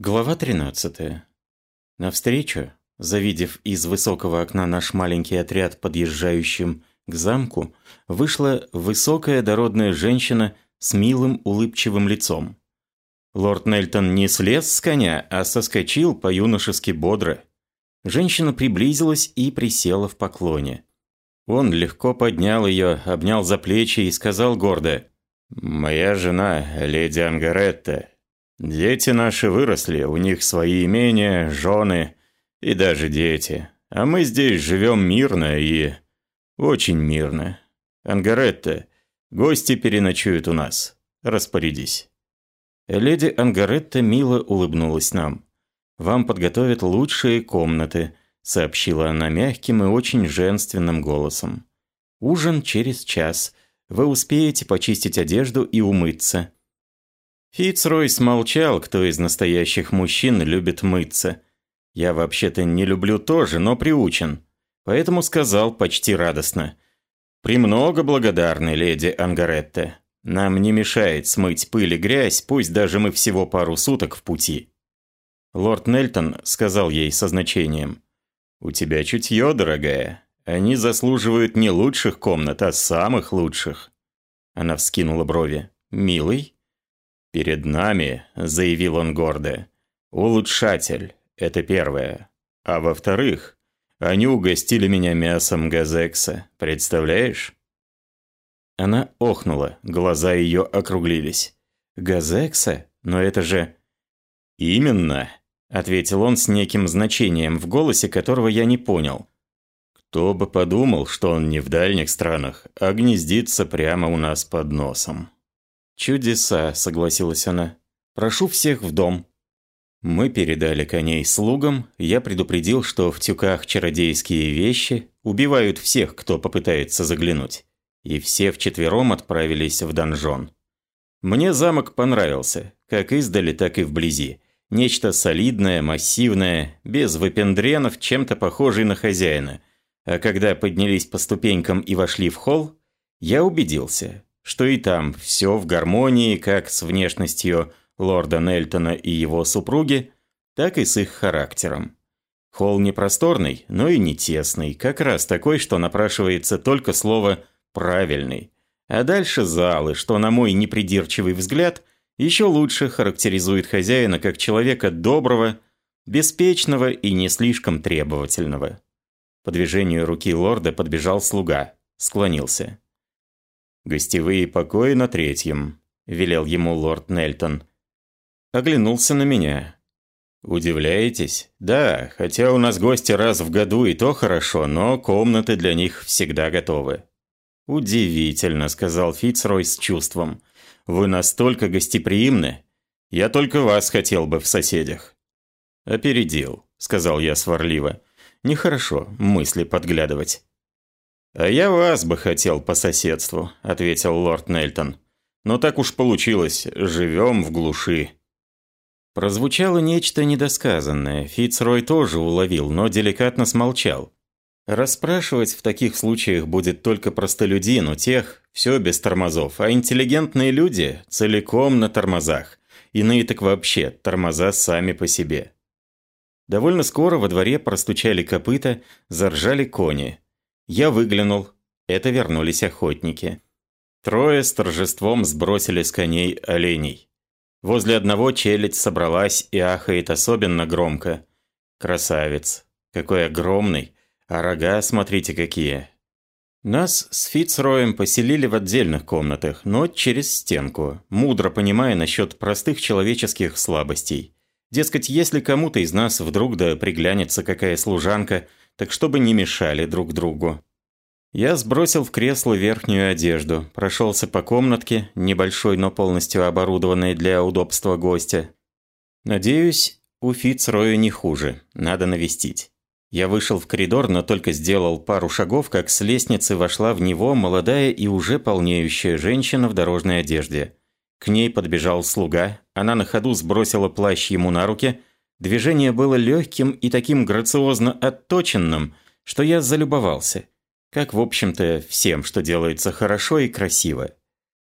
Глава 13. Навстречу, завидев из высокого окна наш маленький отряд, подъезжающим к замку, вышла высокая дородная женщина с милым улыбчивым лицом. Лорд Нельтон не слез с коня, а соскочил по-юношески бодро. Женщина приблизилась и присела в поклоне. Он легко поднял ее, обнял за плечи и сказал гордо «Моя жена, леди Ангаретта, Дети наши выросли, у них свои имения, жены и даже дети. А мы здесь живем мирно и... очень мирно. Ангаретта, гости переночуют у нас. Распорядись». Леди Ангаретта мило улыбнулась нам. «Вам подготовят лучшие комнаты», — сообщила она мягким и очень женственным голосом. «Ужин через час. Вы успеете почистить одежду и умыться. Фицрой смолчал, кто из настоящих мужчин любит мыться. Я вообще-то не люблю тоже, но приучен. Поэтому сказал почти радостно. «Премного благодарны, леди Ангаретта. Нам не мешает смыть пыль и грязь, пусть даже мы всего пару суток в пути». Лорд Нельтон сказал ей со значением. «У тебя чутье, дорогая. Они заслуживают не лучших комнат, а самых лучших». Она вскинула брови. «Милый?» «Перед нами», – заявил он гордо, – «улучшатель, это первое. А во-вторых, они угостили меня мясом газекса, представляешь?» Она охнула, глаза ее округлились. «Газекса? Но это же...» «Именно», – ответил он с неким значением, в голосе которого я не понял. «Кто бы подумал, что он не в дальних странах, а гнездится прямо у нас под носом». «Чудеса», — согласилась она. «Прошу всех в дом». Мы передали коней слугам, я предупредил, что в тюках чародейские вещи убивают всех, кто попытается заглянуть. И все вчетвером отправились в донжон. Мне замок понравился, как издали, так и вблизи. Нечто солидное, массивное, без выпендренов, чем-то похожий на хозяина. А когда поднялись по ступенькам и вошли в холл, я убедился, что и там все в гармонии как с внешностью лорда Нельтона и его супруги, так и с их характером. Холл не просторный, но и не тесный, как раз такой, что напрашивается только слово «правильный». А дальше залы, что, на мой непридирчивый взгляд, еще лучше характеризует хозяина как человека доброго, беспечного и не слишком требовательного. По движению руки лорда подбежал слуга, склонился. «Гостевые покои на третьем», – велел ему лорд Нельтон. Оглянулся на меня. «Удивляетесь? Да, хотя у нас гости раз в году и то хорошо, но комнаты для них всегда готовы». «Удивительно», – сказал Фицрой с чувством. «Вы настолько гостеприимны. Я только вас хотел бы в соседях». «Опередил», – сказал я сварливо. «Нехорошо мысли подглядывать». «А я вас бы хотел по соседству», – ответил лорд Нельтон. «Но так уж получилось, живем в глуши». Прозвучало нечто недосказанное, Фицрой тоже уловил, но деликатно смолчал. Расспрашивать в таких случаях будет только простолюдин, у тех все без тормозов, а интеллигентные люди целиком на тормозах. Иные так вообще тормоза сами по себе. Довольно скоро во дворе простучали копыта, заржали кони. Я выглянул. Это вернулись охотники. Трое с торжеством сбросили с коней оленей. Возле одного челядь собралась и ахает особенно громко. Красавец. Какой огромный. А рога, смотрите, какие. Нас с Фицроем поселили в отдельных комнатах, но через стенку, мудро понимая насчет простых человеческих слабостей. Дескать, если кому-то из нас вдруг да приглянется какая служанка – так чтобы не мешали друг другу. Я сбросил в кресло верхнюю одежду, прошелся по комнатке, небольшой, но полностью оборудованной для удобства гостя. Надеюсь, у Фицроя не хуже, надо навестить. Я вышел в коридор, но только сделал пару шагов, как с лестницы вошла в него молодая и уже полнеющая женщина в дорожной одежде. К ней подбежал слуга, она на ходу сбросила плащ ему на руки, Движение было легким и таким грациозно отточенным, что я залюбовался. Как, в общем-то, всем, что делается хорошо и красиво.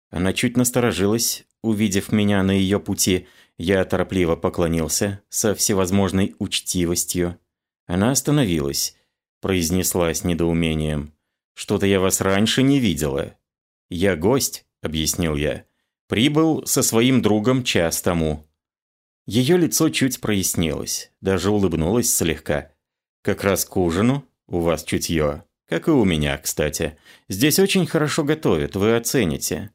Она чуть насторожилась, увидев меня на ее пути, Я торопливо поклонился со всевозможной учтивостью. Она остановилась, произнесла с недоумением. «Что-то я вас раньше не видела». «Я гость», — объяснил я. «Прибыл со своим другом час тому». Ее лицо чуть прояснилось, даже улыбнулось слегка. «Как раз к ужину у вас чутье, как и у меня, кстати. Здесь очень хорошо готовят, вы оцените».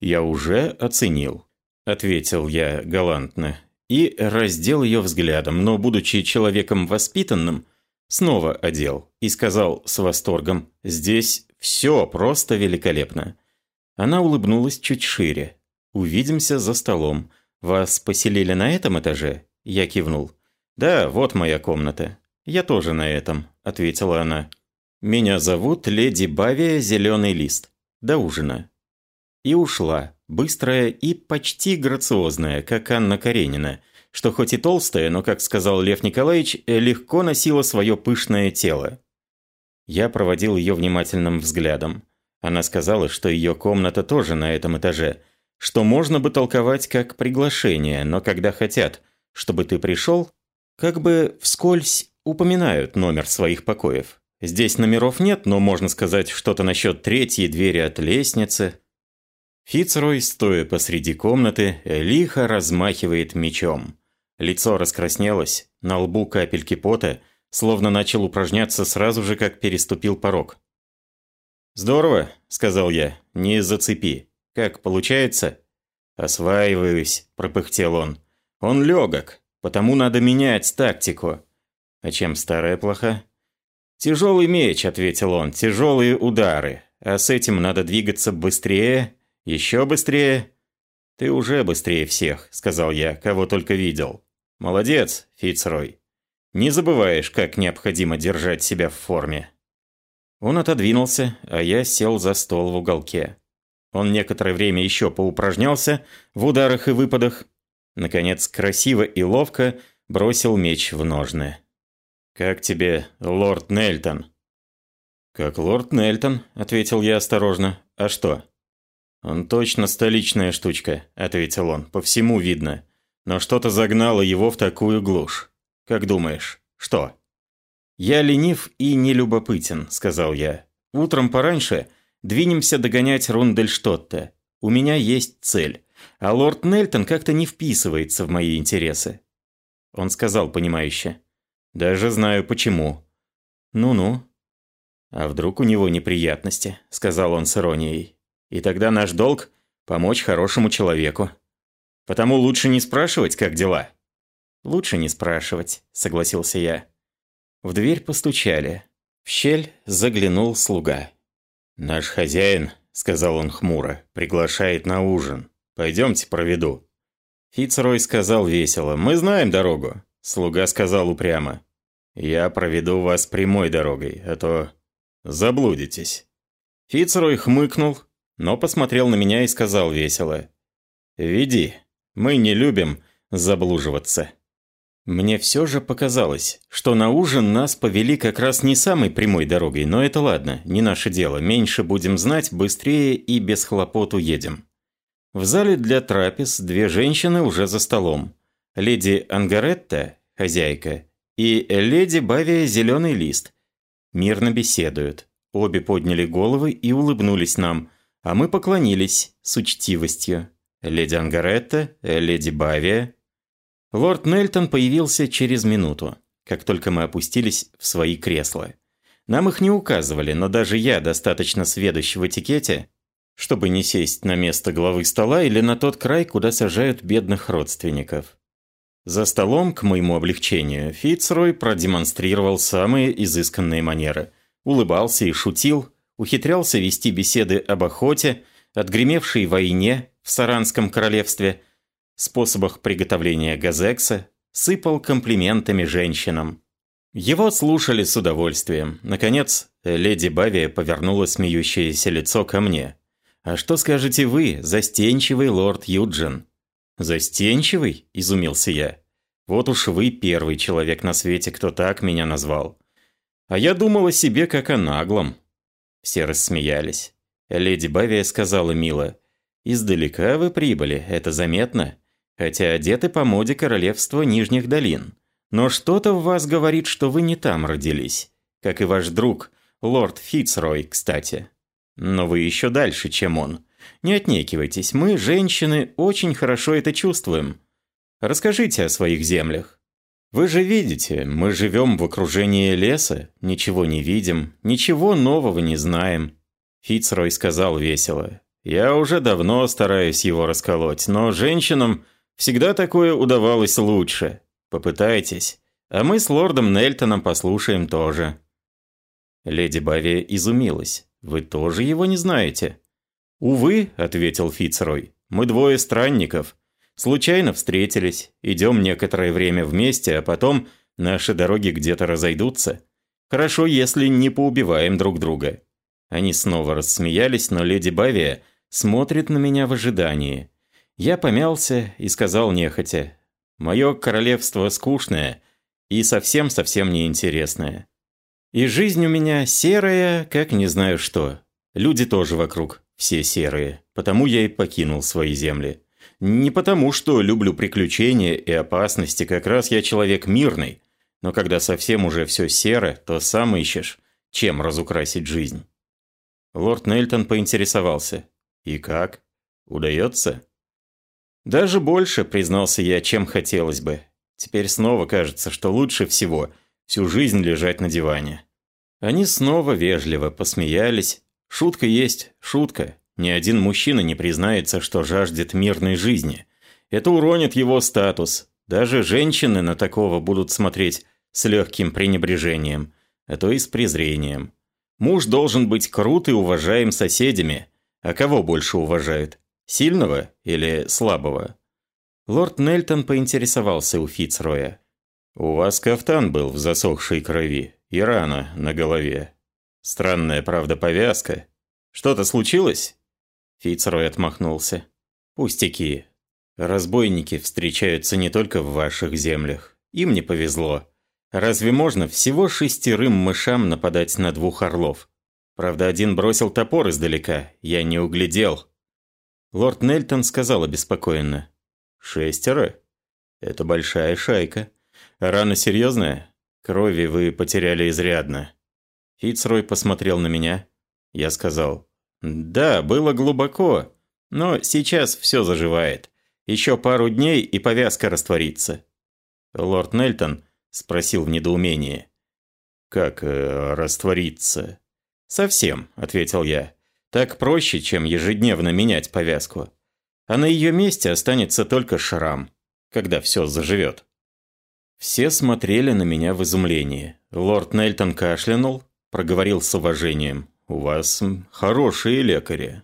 «Я уже оценил», – ответил я галантно. И раздел ее взглядом, но, будучи человеком воспитанным, снова одел и сказал с восторгом «Здесь все просто великолепно». Она улыбнулась чуть шире. «Увидимся за столом. Вас поселили на этом этаже?» Я кивнул. «Да, вот моя комната. Я тоже на этом», — ответила она. «Меня зовут леди Бавия Зеленый Лист. До ужина». И ушла, быстрая и почти грациозная, как Анна Каренина — что хоть и толстая, но, как сказал Лев Николаевич, легко носила свое пышное тело. Я проводил ее внимательным взглядом. Она сказала, что ее комната тоже на этом этаже, что можно бы толковать как приглашение, но когда хотят, чтобы ты пришел, как бы вскользь упоминают номер своих покоев. Здесь номеров нет, но можно сказать что-то насчет третьей двери от лестницы. Фицрой, стоя посреди комнаты, лихо размахивает мечом. Лицо раскраснелось, на лбу капельки пота, словно начал упражняться сразу же, как переступил порог. «Здорово», — сказал я, — «не зацепи. Как получается?» «Осваиваюсь», — пропыхтел он. «Он легок, потому надо менять тактику». «А чем старая плоха?» «Тяжелый меч», — ответил он, — «тяжелые удары. А с этим надо двигаться быстрее, еще быстрее». «Ты уже быстрее всех», — сказал я, — «кого только видел». Молодец, Фицрой. Не забываешь, как необходимо держать себя в форме. Он отодвинулся, а я сел за стол в уголке. Он некоторое время еще поупражнялся в ударах и выпадах. Наконец, красиво и ловко бросил меч в ножны. «Как тебе, лорд Нельтон?» «Как лорд Нельтон», — ответил я осторожно. «А что?» «Он точно столичная штучка», — ответил он. «По всему видно но что-то загнало его в такую глушь. Как думаешь, что? «Я ленив и нелюбопытен», — сказал я. «Утром пораньше двинемся догонять Рундельштотта. У меня есть цель, а лорд Нельтон как-то не вписывается в мои интересы». Он сказал понимающе. «Даже знаю почему». «Ну-ну». «А вдруг у него неприятности?» — сказал он с иронией. «И тогда наш долг — помочь хорошему человеку». Потому лучше не спрашивать, как дела». «Лучше не спрашивать», — согласился я. В дверь постучали. В щель заглянул слуга. «Наш хозяин», — сказал он хмуро, — «приглашает на ужин. Пойдемте проведу». Фицрой сказал весело, «Мы знаем дорогу». Слуга сказал упрямо, «Я проведу вас прямой дорогой, а то заблудитесь». Фицрой хмыкнул, но посмотрел на меня и сказал весело, «Веди». Мы не любим заблуживаться. Мне все же показалось, что на ужин нас повели как раз не самой прямой дорогой, но это ладно, не наше дело, меньше будем знать, быстрее и без хлопот уедем. В зале для трапез две женщины уже за столом. Леди Ангаретта, хозяйка, и леди Бавия Зеленый Лист. Мирно беседуют. Обе подняли головы и улыбнулись нам, а мы поклонились с учтивостью леди Ангаретта, леди Бавия. Лорд Нельтон появился через минуту, как только мы опустились в свои кресла. Нам их не указывали, но даже я достаточно сведущ в этикете, чтобы не сесть на место главы стола или на тот край, куда сажают бедных родственников. За столом, к моему облегчению, Фицрой продемонстрировал самые изысканные манеры. Улыбался и шутил, ухитрялся вести беседы об охоте, отгремевшей войне, в Саранском королевстве, способах приготовления газекса, сыпал комплиментами женщинам. Его слушали с удовольствием. Наконец, леди Бавия повернула смеющееся лицо ко мне. «А что скажете вы, застенчивый лорд Юджин?» «Застенчивый?» – изумился я. «Вот уж вы первый человек на свете, кто так меня назвал. А я думал о себе как о наглом». Все рассмеялись. Леди Бавия сказала мило. «Издалека вы прибыли, это заметно. Хотя одеты по моде королевства Нижних долин. Но что-то в вас говорит, что вы не там родились. Как и ваш друг, лорд Фицрой, кстати. Но вы еще дальше, чем он. Не отнекивайтесь, мы, женщины, очень хорошо это чувствуем. Расскажите о своих землях. Вы же видите, мы живем в окружении леса, ничего не видим, ничего нового не знаем. Фицрой сказал весело. Я уже давно стараюсь его расколоть, но женщинам всегда такое удавалось лучше. Попытайтесь. А мы с лордом Нельтоном послушаем тоже. Леди Бавия изумилась. Вы тоже его не знаете? «Увы», — ответил Фицрой, — «мы двое странников. Случайно встретились, идем некоторое время вместе, а потом наши дороги где-то разойдутся. Хорошо, если не поубиваем друг друга». Они снова рассмеялись, но леди Бавия смотрит на меня в ожидании. Я помялся и сказал нехотя, «Мое королевство скучное и совсем-совсем неинтересное. И жизнь у меня серая, как не знаю что. Люди тоже вокруг, все серые, потому я и покинул свои земли». Не потому, что люблю приключения и опасности, как раз я человек мирный. Но когда совсем уже все серо, то сам ищешь, чем разукрасить жизнь. Лорд Нельтон поинтересовался. «И как? Удается?» «Даже больше», — признался я, чем хотелось бы. Теперь снова кажется, что лучше всего всю жизнь лежать на диване. Они снова вежливо посмеялись. Шутка есть шутка. Ни один мужчина не признается, что жаждет мирной жизни. Это уронит его статус. Даже женщины на такого будут смотреть с легким пренебрежением, а то и с презрением. Муж должен быть крут и уважаем соседями. А кого больше уважают? Сильного или слабого? Лорд Нельтон поинтересовался у Фицроя. «У вас кафтан был в засохшей крови и рана на голове. Странная, правда, повязка. Что-то случилось?» Фицрой отмахнулся. «Пустяки. Разбойники встречаются не только в ваших землях. Им не повезло. Разве можно всего шестерым мышам нападать на двух орлов? Правда, один бросил топор издалека, я не углядел». Лорд Нельтон сказал обеспокоенно. «Шестеро? Это большая шайка. Рана серьезная? Крови вы потеряли изрядно». Фицрой посмотрел на меня. Я сказал, да, было глубоко, но сейчас все заживает. Еще пару дней и повязка растворится. Лорд Нельтон спросил в недоумении. «Как э, раствориться?» «Совсем», — ответил я. «Так проще, чем ежедневно менять повязку. А на ее месте останется только шрам, когда все заживет». Все смотрели на меня в изумлении. Лорд Нельтон кашлянул, проговорил с уважением. У вас хорошие лекари».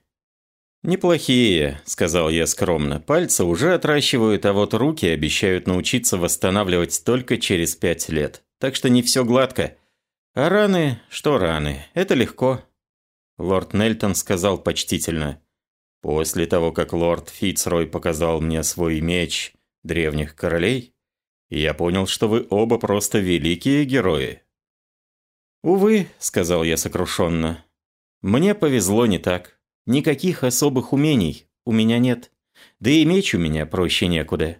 «Неплохие», — сказал я скромно. «Пальцы уже отращивают, а вот руки обещают научиться восстанавливать только через пять лет. Так что не все гладко. А раны? Что раны? Это легко». Лорд Нельтон сказал почтительно. «После того, как лорд Фицрой показал мне свой меч древних королей, я понял, что вы оба просто великие герои». «Увы», — сказал я сокрушенно, мне повезло не так. Никаких особых умений у меня нет. Да и меч у меня проще некуда».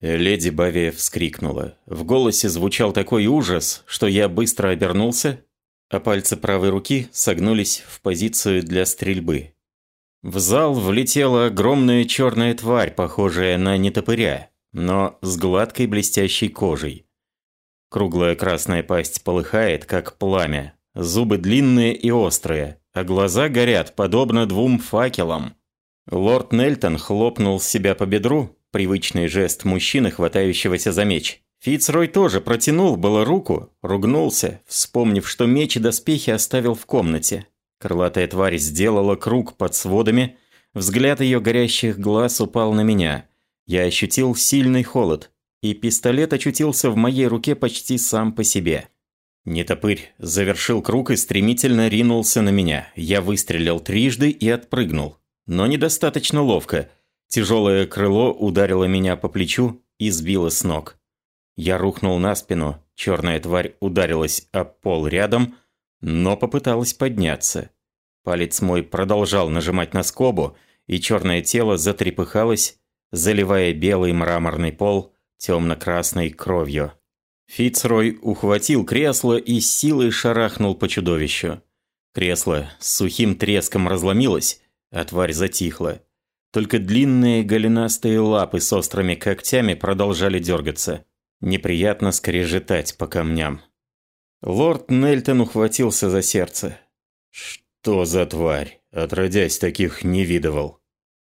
Леди Бавия вскрикнула. В голосе звучал такой ужас, что я быстро обернулся, а пальцы правой руки согнулись в позицию для стрельбы. В зал влетела огромная черная тварь, похожая на нетопыря, но с гладкой блестящей кожей. Круглая красная пасть полыхает, как пламя, Зубы длинные и острые, а глаза горят, подобно двум факелам. Лорд Нельтон хлопнул себя по бедру, привычный жест мужчины, хватающегося за меч. Фицрой тоже протянул было руку, ругнулся, вспомнив, что меч и доспехи оставил в комнате. Крылатая тварь сделала круг под сводами, взгляд ее горящих глаз упал на меня. Я ощутил сильный холод, и пистолет очутился в моей руке почти сам по себе. Нетопырь завершил круг и стремительно ринулся на меня. Я выстрелил трижды и отпрыгнул. Но недостаточно ловко. Тяжелое крыло ударило меня по плечу и сбило с ног. Я рухнул на спину. Черная тварь ударилась об пол рядом, но попыталась подняться. Палец мой продолжал нажимать на скобу, и черное тело затрепыхалось, заливая белый мраморный пол темно-красной кровью. Фицрой ухватил кресло и силой шарахнул по чудовищу. Кресло с сухим треском разломилось, а тварь затихла. Только длинные голенастые лапы с острыми когтями продолжали дергаться. Неприятно скрежетать по камням. Лорд Нельтон ухватился за сердце. «Что за тварь? Отродясь, таких не видывал».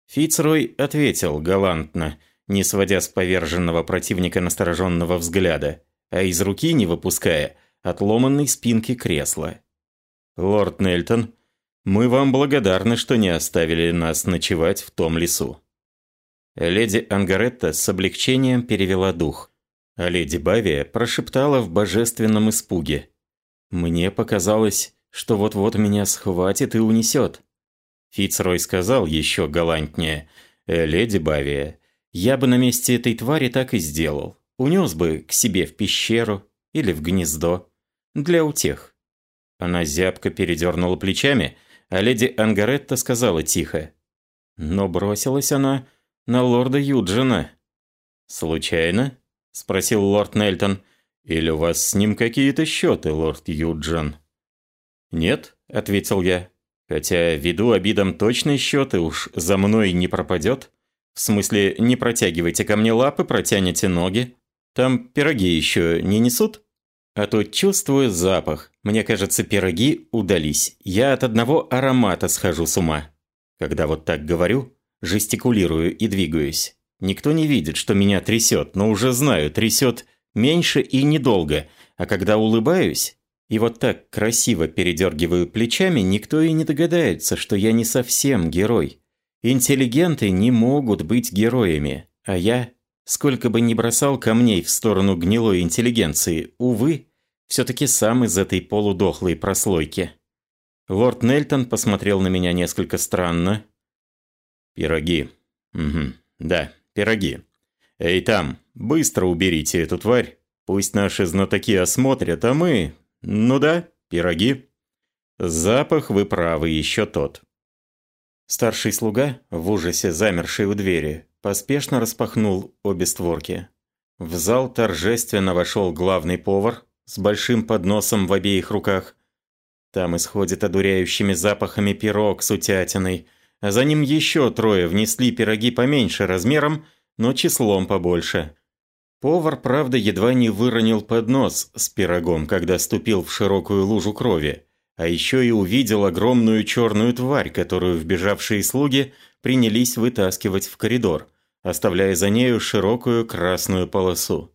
Фицрой ответил галантно, не сводя с поверженного противника настороженного взгляда, а из руки не выпуская отломанной спинки кресла. «Лорд Нельтон, мы вам благодарны, что не оставили нас ночевать в том лесу». Леди Ангаретта с облегчением перевела дух, а леди Бавия прошептала в божественном испуге. «Мне показалось, что вот-вот меня схватит и унесет». Фицрой сказал еще галантнее. «Э, «Леди Бавия, я бы на месте этой твари так и сделал. Унес бы к себе в пещеру или в гнездо. Для утех». Она зябко передернула плечами, а леди Ангаретта сказала тихо. Но бросилась она на лорда Юджина. «Случайно?» – спросил лорд Нельтон. «Или у вас с ним какие-то счеты, лорд Юджин?» «Нет», – ответил я. Хотя веду обидом точный счет и уж за мной не пропадет. В смысле, не протягивайте ко мне лапы, протянете ноги. Там пироги еще не несут? А то чувствую запах. Мне кажется, пироги удались. Я от одного аромата схожу с ума. Когда вот так говорю, жестикулирую и двигаюсь. Никто не видит, что меня трясет, но уже знаю, трясет меньше и недолго. А когда улыбаюсь, и вот так красиво передергиваю плечами, никто и не догадается, что я не совсем герой. Интеллигенты не могут быть героями, а я, сколько бы ни бросал камней в сторону гнилой интеллигенции, увы, все-таки сам из этой полудохлой прослойки. Лорд Нельтон посмотрел на меня несколько странно. «Пироги. Угу. Да, пироги. Эй, там, быстро уберите эту тварь. Пусть наши знатоки осмотрят, а мы ну да, пироги. Запах, вы правы, еще тот. Старший слуга, в ужасе замерший у двери, поспешно распахнул обе створки. В зал торжественно вошел главный повар с большим подносом в обеих руках. Там исходит одуряющими запахами пирог с утятиной, за ним еще трое внесли пироги поменьше размером, но числом побольше. Повар, правда, едва не выронил поднос с пирогом, когда ступил в широкую лужу крови, а еще и увидел огромную черную тварь, которую вбежавшие слуги принялись вытаскивать в коридор, оставляя за нею широкую красную полосу.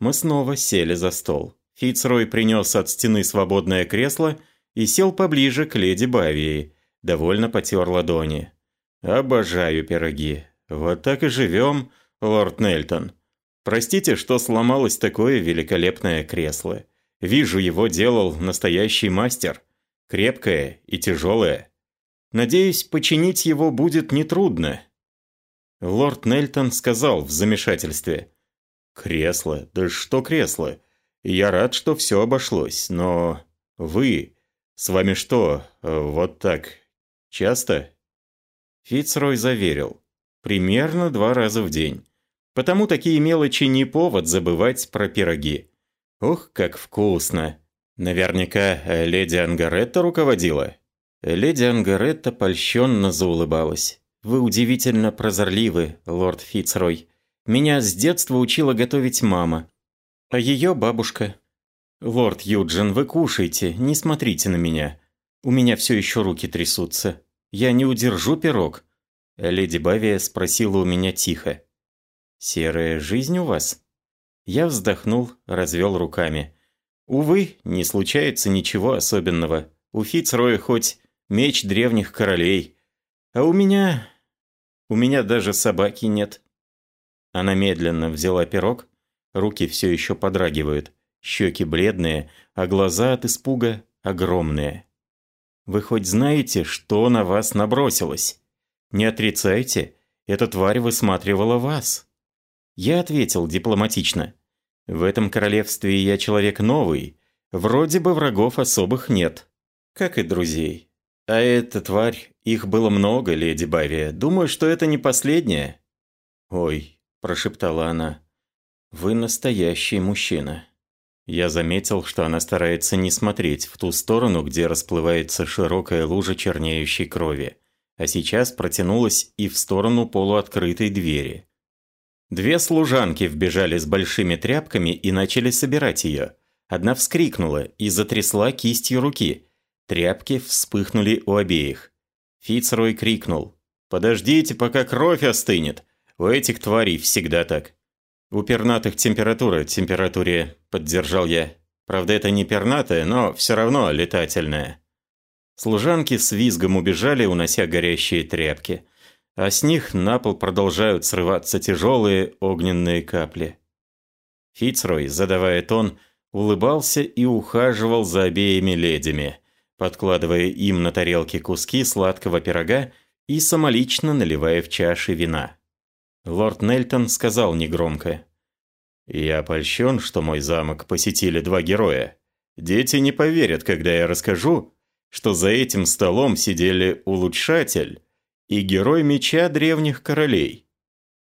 Мы снова сели за стол. Фицрой принес от стены свободное кресло и сел поближе к леди Бавии, довольно потер ладони. «Обожаю пироги. Вот так и живем, лорд Нельтон». Простите, что сломалось такое великолепное кресло. Вижу, его делал настоящий мастер. Крепкое и тяжелое. Надеюсь, починить его будет нетрудно. Лорд Нельтон сказал в замешательстве. «Кресло? Да что кресло? Я рад, что все обошлось, но... Вы... С вами что, вот так... часто?» Фицрой заверил. «Примерно два раза в день. Потому такие мелочи не повод забывать про пироги. Ух, как вкусно! Наверняка э, леди Ангаретта руководила. Леди Ангаретта польщенно заулыбалась. «Вы удивительно прозорливы, лорд Фицрой. Меня с детства учила готовить мама. А ее бабушка. Лорд Юджин, вы кушайте, не смотрите на меня. У меня все еще руки трясутся. Я не удержу пирог». Леди Бавия спросила у меня тихо. «Серая жизнь у вас?» Я вздохнул, развел руками. «Увы, не случается ничего особенного. У Фицроя хоть меч древних королей. А у меня... у меня даже собаки нет». Она медленно взяла пирог, руки все еще подрагивают, щеки бледные, а глаза от испуга огромные. «Вы хоть знаете, что на вас набросилось? Не отрицайте, эта тварь высматривала вас». Я ответил дипломатично. В этом королевстве я человек новый. Вроде бы врагов особых нет. Как и друзей. А эта тварь, их было много, леди Бавия. Думаю, что это не последняя. «Ой», – прошептала она, – «вы настоящий мужчина». Я заметил, что она старается не смотреть в ту сторону, где расплывается широкая лужа чернеющей крови, а сейчас протянулась и в сторону полуоткрытой двери. Две служанки вбежали с большими тряпками и начали собирать ее. Одна вскрикнула и затрясла кистью руки. Тряпки вспыхнули у обеих. Фицрой крикнул. «Подождите, пока кровь остынет. У этих тварей всегда так». «У пернатых температура, температуре», – поддержал я. «Правда, это не пернатая, но все равно летательная». Служанки с визгом убежали, унося горящие тряпки. А с них на пол продолжают срываться тяжелые огненные капли. Фицрой, задавая тон, улыбался и ухаживал за обеими ледями, подкладывая им на тарелки куски сладкого пирога и самолично наливая в чаши вина. Лорд Нельтон сказал негромко. «Я польщен, что мой замок посетили два героя. Дети не поверят, когда я расскажу, что за этим столом сидели улучшатель и герой меча древних королей».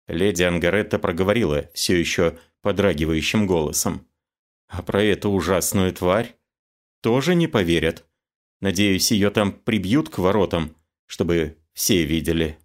Леди Ангаретта проговорила все еще подрагивающим голосом. «А про эту ужасную тварь тоже не поверят. Надеюсь, ее там прибьют к воротам, чтобы все видели».